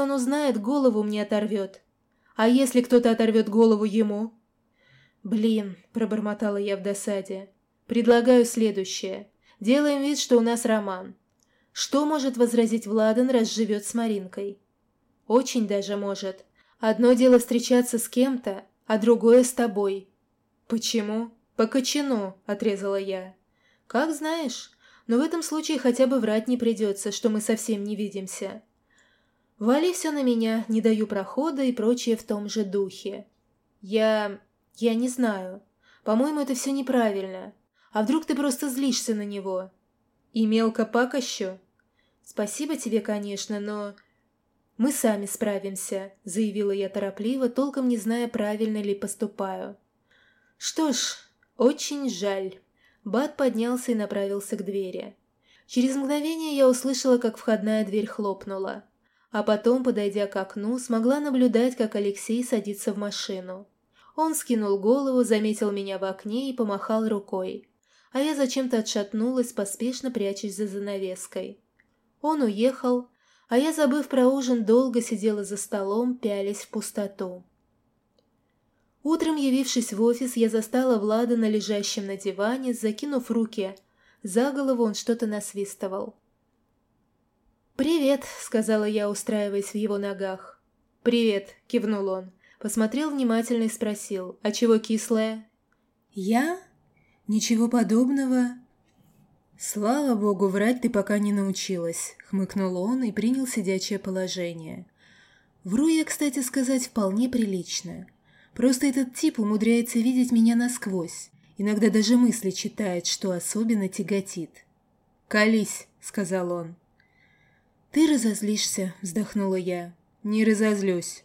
он узнает, голову мне оторвет. А если кто-то оторвет голову ему? Блин, пробормотала я в досаде. Предлагаю следующее. Делаем вид, что у нас роман. Что может возразить Владан, раз живет с Маринкой? Очень даже может. Одно дело встречаться с кем-то, а другое с тобой. Почему? По кочану, отрезала я. Как знаешь, но в этом случае хотя бы врать не придется, что мы совсем не видимся. Вали все на меня, не даю прохода и прочее в том же духе. Я... я не знаю. По-моему, это все неправильно. А вдруг ты просто злишься на него? И мелко пакощу? Спасибо тебе, конечно, но... Мы сами справимся, заявила я торопливо, толком не зная, правильно ли поступаю. Что ж, очень жаль. Бат поднялся и направился к двери. Через мгновение я услышала, как входная дверь хлопнула а потом, подойдя к окну, смогла наблюдать, как Алексей садится в машину. Он скинул голову, заметил меня в окне и помахал рукой. А я зачем-то отшатнулась, поспешно прячась за занавеской. Он уехал, а я, забыв про ужин, долго сидела за столом, пялясь в пустоту. Утром, явившись в офис, я застала Влада на лежащем на диване, закинув руки. За голову он что-то насвистывал. «Привет», — сказала я, устраиваясь в его ногах. «Привет», — кивнул он. Посмотрел внимательно и спросил, «А чего кислая?» «Я? Ничего подобного». «Слава богу, врать ты пока не научилась», — хмыкнул он и принял сидячее положение. «Вру я, кстати сказать, вполне прилично. Просто этот тип умудряется видеть меня насквозь. Иногда даже мысли читает, что особенно тяготит». «Колись», — сказал он. «Ты разозлишься», — вздохнула я. «Не разозлюсь».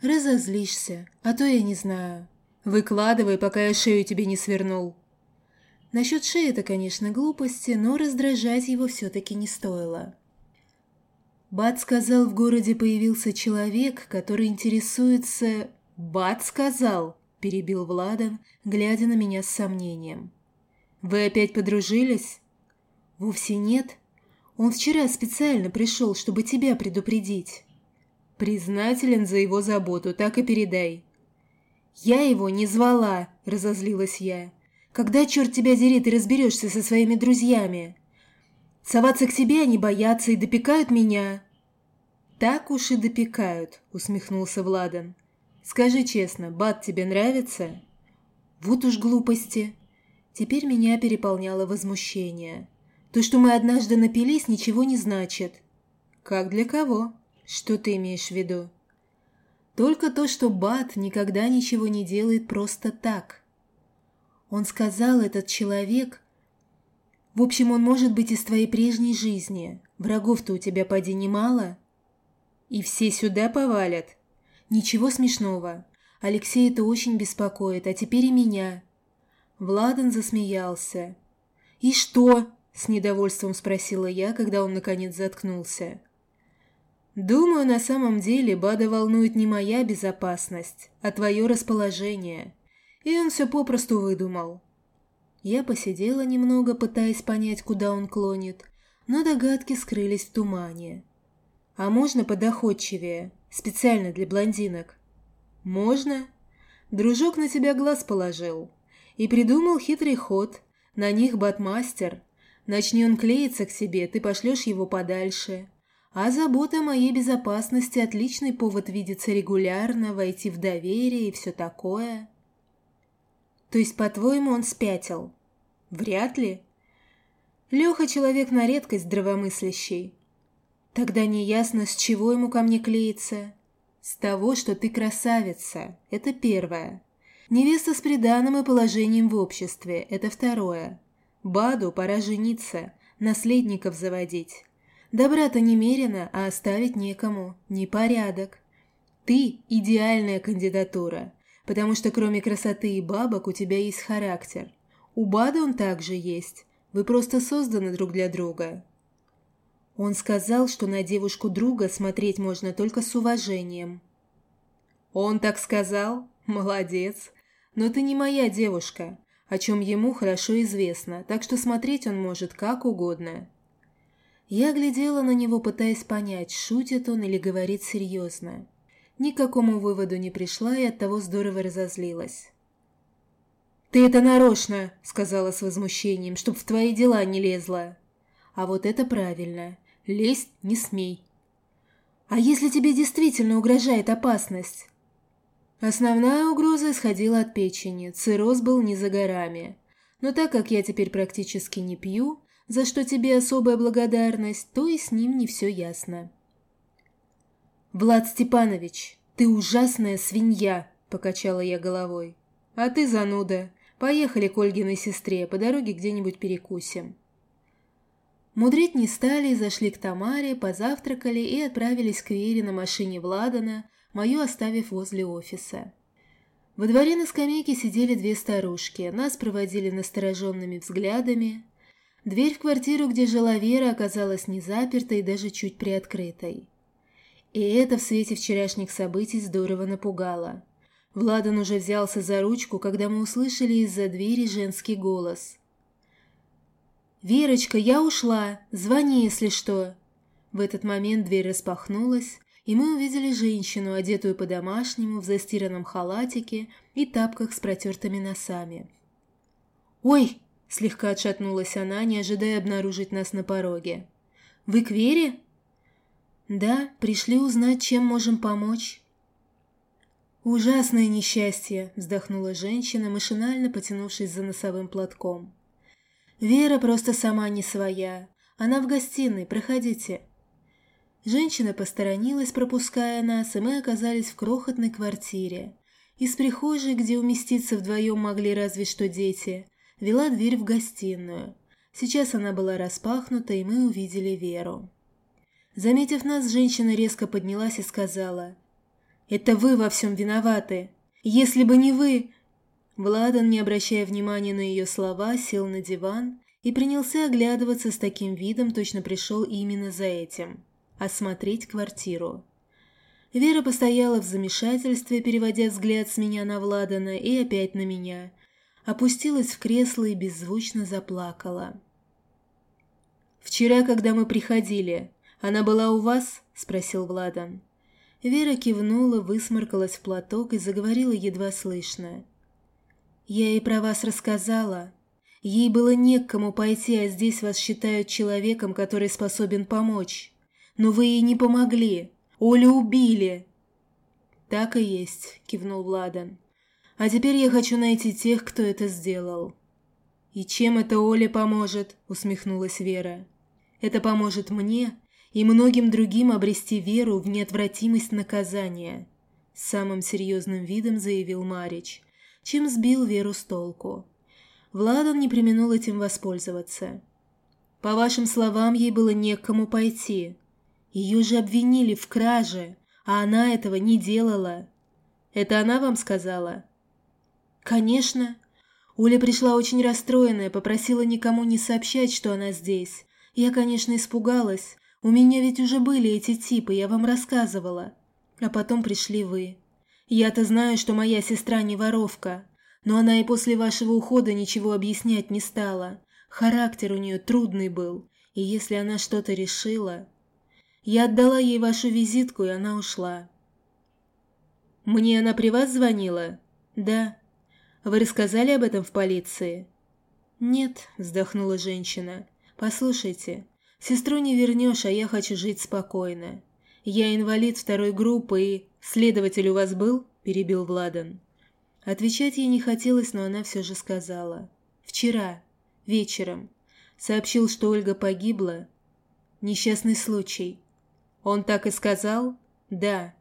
«Разозлишься, а то я не знаю». «Выкладывай, пока я шею тебе не свернул». Насчет шеи это, конечно, глупости, но раздражать его все-таки не стоило. Бат сказал, в городе появился человек, который интересуется... «Бат сказал», — перебил Владан, глядя на меня с сомнением. «Вы опять подружились?» «Вовсе нет», он вчера специально пришел, чтобы тебя предупредить. Признателен за его заботу, так и передай. Я его не звала, разозлилась я. Когда, черт тебя дери, ты разберешься со своими друзьями? Соваться к тебе они боятся и допекают меня. Так уж и допекают, усмехнулся Владан. Скажи честно, Бат тебе нравится? Вот уж глупости. Теперь меня переполняло возмущение. То, что мы однажды напились, ничего не значит. Как для кого? Что ты имеешь в виду? Только то, что Бат никогда ничего не делает просто так. Он сказал, этот человек... В общем, он может быть из твоей прежней жизни. Врагов-то у тебя, поди, немало. И все сюда повалят. Ничего смешного. Алексей это очень беспокоит, а теперь и меня. Владан засмеялся. «И что?» С недовольством спросила я, когда он наконец заткнулся. «Думаю, на самом деле Бада волнует не моя безопасность, а твое расположение. И он все попросту выдумал». Я посидела немного, пытаясь понять, куда он клонит, но догадки скрылись в тумане. «А можно подоходчивее, специально для блондинок?» «Можно?» Дружок на тебя глаз положил и придумал хитрый ход. На них батмастер Начни он клеиться к себе, ты пошлешь его подальше. А забота о моей безопасности – отличный повод видеться регулярно, войти в доверие и все такое. То есть, по-твоему, он спятил? Вряд ли. Леха человек на редкость здравомыслящий. Тогда неясно, с чего ему ко мне клеиться. С того, что ты красавица. Это первое. Невеста с приданым и положением в обществе. Это второе. Баду пора жениться, наследников заводить. Добра-то немерено, а оставить некому. Непорядок. Ты – идеальная кандидатура, потому что кроме красоты и бабок у тебя есть характер. У Бада он также есть. Вы просто созданы друг для друга. Он сказал, что на девушку друга смотреть можно только с уважением. Он так сказал? Молодец. Но ты не моя девушка о чем ему хорошо известно, так что смотреть он может как угодно. Я глядела на него, пытаясь понять, шутит он или говорит серьезно. Ни к какому выводу не пришла и оттого здорово разозлилась. «Ты это нарочно!» — сказала с возмущением, «чтоб в твои дела не лезла!» «А вот это правильно. Лезть не смей!» «А если тебе действительно угрожает опасность?» Основная угроза исходила от печени, цирроз был не за горами. Но так как я теперь практически не пью, за что тебе особая благодарность, то и с ним не все ясно. «Влад Степанович, ты ужасная свинья!» – покачала я головой. «А ты зануда. Поехали к Ольгиной сестре, по дороге где-нибудь перекусим». Мудрить не стали, зашли к Тамаре, позавтракали и отправились к Вере на машине Владана, мою оставив возле офиса. Во дворе на скамейке сидели две старушки, нас проводили настороженными взглядами. Дверь в квартиру, где жила Вера, оказалась не запертой и даже чуть приоткрытой. И это в свете вчерашних событий здорово напугало. Владан уже взялся за ручку, когда мы услышали из-за двери женский голос. «Верочка, я ушла! Звони, если что!» В этот момент дверь распахнулась, и мы увидели женщину, одетую по-домашнему, в застиранном халатике и тапках с протертыми носами. «Ой!» – слегка отшатнулась она, не ожидая обнаружить нас на пороге. «Вы к Вере?» «Да, пришли узнать, чем можем помочь». «Ужасное несчастье», – вздохнула женщина, машинально потянувшись за носовым платком. «Вера просто сама не своя. Она в гостиной, проходите». Женщина посторонилась, пропуская нас, и мы оказались в крохотной квартире. Из прихожей, где уместиться вдвоем могли разве что дети, вела дверь в гостиную. Сейчас она была распахнута, и мы увидели Веру. Заметив нас, женщина резко поднялась и сказала, «Это вы во всем виноваты. Если бы не вы...» Владан, не обращая внимания на ее слова, сел на диван и принялся оглядываться с таким видом, точно пришел именно за этим – осмотреть квартиру. Вера постояла в замешательстве, переводя взгляд с меня на Владана и опять на меня. Опустилась в кресло и беззвучно заплакала. «Вчера, когда мы приходили, «Она была у вас?» – спросил Владан. Вера кивнула, высморкалась в платок и заговорила едва слышно. «Я ей про вас рассказала. Ей было не к кому пойти, а здесь вас считают человеком, который способен помочь. Но вы ей не помогли. Олю убили!» «Так и есть», – кивнул Владан. «А теперь я хочу найти тех, кто это сделал». «И чем это Оле поможет?» – усмехнулась Вера. «Это поможет мне и многим другим обрести веру в неотвратимость наказания», — самым серьезным видом заявил Марич, чем сбил Веру с толку. Владан не применул этим воспользоваться. «По вашим словам, ей было не к кому пойти. Ее же обвинили в краже, а она этого не делала. Это она вам сказала?» «Конечно. Оля пришла очень расстроенная, попросила никому не сообщать, что она здесь. Я, конечно, испугалась, у меня ведь уже были эти типы, я вам рассказывала. А потом пришли вы. Я-то знаю, что моя сестра не воровка, но она и после вашего ухода ничего объяснять не стала. Характер у нее трудный был, и если она что-то решила... Я отдала ей вашу визитку, и она ушла. Мне она при вас звонила? Да. Вы рассказали об этом в полиции? Нет, вздохнула женщина. Послушайте, Сестру не вернешь, а я хочу жить спокойно. Я инвалид второй группы и... Следователь у вас был?» – перебил Владан. Отвечать ей не хотелось, но она все же сказала. «Вчера, вечером. Сообщил, что Ольга погибла. Несчастный случай. Он так и сказал? Да.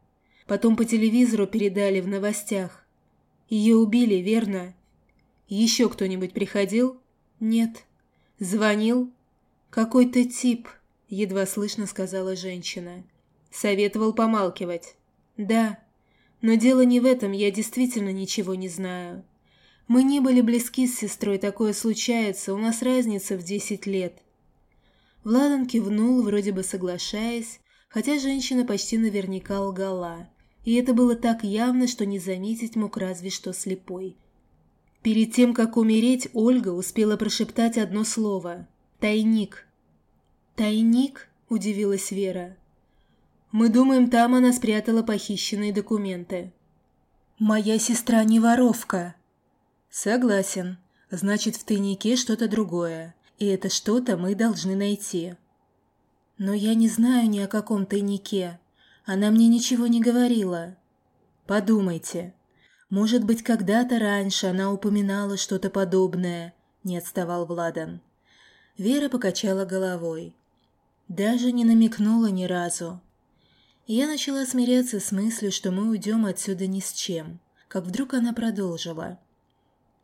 Потом по телевизору передали в новостях. Ее убили, верно? Еще кто-нибудь приходил? Нет. Звонил? «Какой-то тип», — едва слышно сказала женщина. «Советовал помалкивать». «Да, но дело не в этом, я действительно ничего не знаю. Мы не были близки с сестрой, такое случается, у нас разница в десять лет». Владан кивнул, вроде бы соглашаясь, хотя женщина почти наверняка лгала, и это было так явно, что не заметить мог разве что слепой. Перед тем, как умереть, Ольга успела прошептать одно слово Тайник. «Тайник?» – удивилась Вера. «Мы думаем, там она спрятала похищенные документы». «Моя сестра не воровка». «Согласен. Значит, в тайнике что-то другое, и это что-то мы должны найти». «Но я не знаю ни о каком тайнике. Она мне ничего не говорила». «Подумайте. Может быть, когда-то раньше она упоминала что-то подобное», – не отставал Владан. Вера покачала головой. Даже не намекнула ни разу. Я начала смиряться с мыслью, что мы уйдем отсюда ни с чем, как вдруг она продолжила.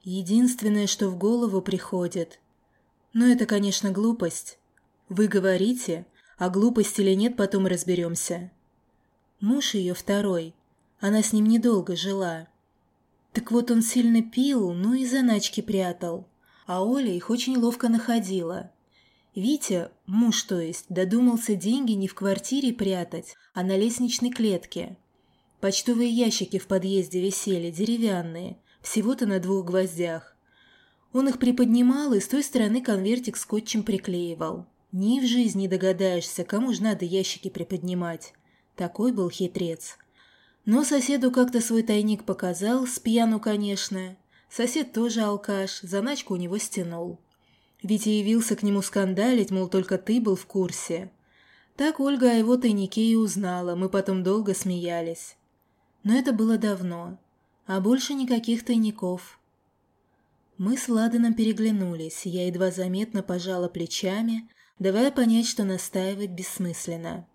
Единственное, что в голову приходит. Но это, конечно, глупость. Вы говорите, а глупость или нет, потом разберемся. Муж ее второй. Она с ним недолго жила. Так вот он сильно пил, ну и заначки прятал. А Оля их очень ловко находила. Витя, муж то есть, додумался деньги не в квартире прятать, а на лестничной клетке. Почтовые ящики в подъезде висели, деревянные, всего-то на двух гвоздях. Он их приподнимал и с той стороны конвертик скотчем приклеивал. Ни в жизни догадаешься, кому же надо ящики приподнимать. Такой был хитрец. Но соседу как-то свой тайник показал, с пьяну, конечно. Сосед тоже алкаш, заначку у него стянул. Витя явился к нему скандалить, мол, только ты был в курсе. Так Ольга о его тайнике и узнала, мы потом долго смеялись. Но это было давно, а больше никаких тайников. Мы с Ладаном переглянулись, я едва заметно пожала плечами, давая понять, что настаивать бессмысленно.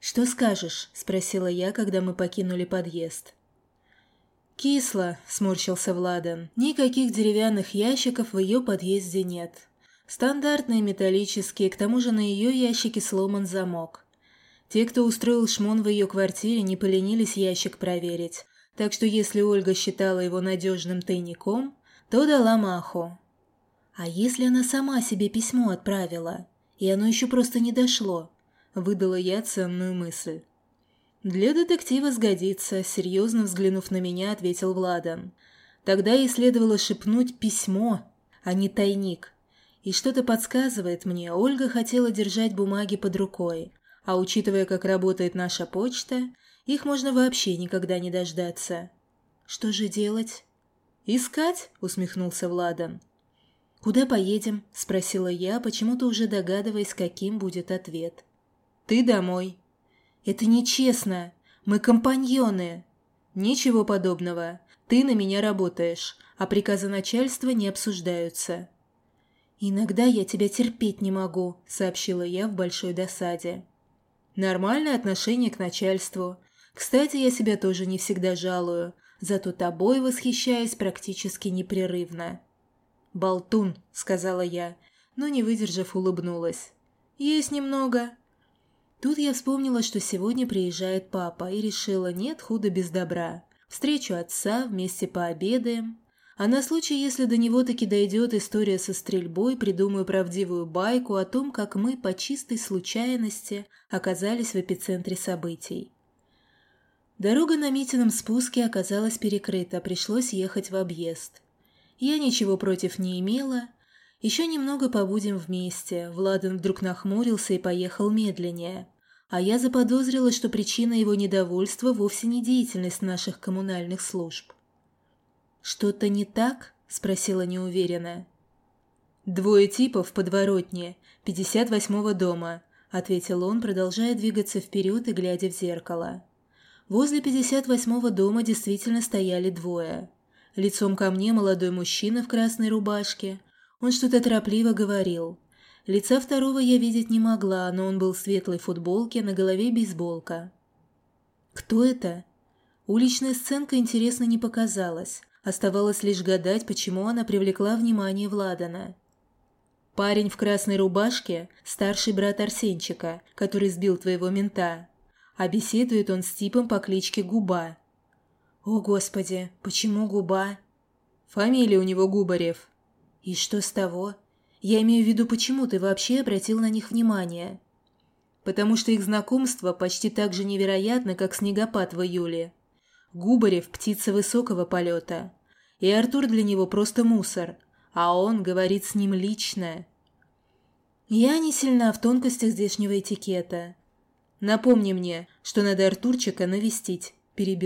«Что скажешь?» – спросила я, когда мы покинули подъезд. «Кисло», — сморщился Владан. «Никаких деревянных ящиков в ее подъезде нет. Стандартные металлические, к тому же на ее ящике сломан замок. Те, кто устроил шмон в ее квартире, не поленились ящик проверить, так что если Ольга считала его надежным тайником, то дала маху. А если она сама себе письмо отправила, и оно еще просто не дошло?» — выдала я ценную мысль. «Для детектива сгодится», — серьезно взглянув на меня, ответил Владан. «Тогда ей следовало шепнуть письмо, а не тайник. И что-то подсказывает мне, Ольга хотела держать бумаги под рукой, а учитывая, как работает наша почта, их можно вообще никогда не дождаться. Что же делать?» «Искать?» — усмехнулся Владан. «Куда поедем?» — спросила я, почему-то уже догадываясь, каким будет ответ. «Ты домой», «Это нечестно. Мы компаньоны». «Ничего подобного. Ты на меня работаешь, а приказы начальства не обсуждаются». «Иногда я тебя терпеть не могу», — сообщила я в большой досаде. «Нормальное отношение к начальству. Кстати, я себя тоже не всегда жалую, зато тобой восхищаюсь практически непрерывно». «Болтун», — сказала я, но, не выдержав, улыбнулась. «Есть немного. Тут я вспомнила, что сегодня приезжает папа, и решила, нет худа без добра. Встречу отца, вместе пообедаем. А на случай, если до него таки дойдет история со стрельбой, придумаю правдивую байку о том, как мы по чистой случайности оказались в эпицентре событий. Дорога на Митином спуске оказалась перекрыта, пришлось ехать в объезд. Я ничего против не имела. Еще немного побудем вместе. Владан вдруг нахмурился и поехал медленнее а я заподозрила, что причина его недовольства вовсе не деятельность наших коммунальных служб. «Что-то не так?» – спросила неуверенно. «Двое типов в подворотне, 58-го дома», – ответил он, продолжая двигаться вперед и глядя в зеркало. Возле 58-го дома действительно стояли двое. Лицом ко мне молодой мужчина в красной рубашке. Он что-то торопливо говорил. Лица второго я видеть не могла, но он был в светлой футболке, на голове бейсболка. Кто это? Уличная сценка интересно не показалась. Оставалось лишь гадать, почему она привлекла внимание Владана. Парень в красной рубашке – старший брат Арсенчика, который сбил твоего мента. А беседует он с типом по кличке Губа. О, Господи, почему Губа? Фамилия у него Губарев. И что с того? Я имею в виду, почему ты вообще обратил на них внимание? Потому что их знакомство почти так же невероятно, как снегопад в июле. Губарев – птица высокого полета. И Артур для него просто мусор, а он говорит с ним лично. Я не сильна в тонкостях здешнего этикета. Напомни мне, что надо Артурчика навестить, перебил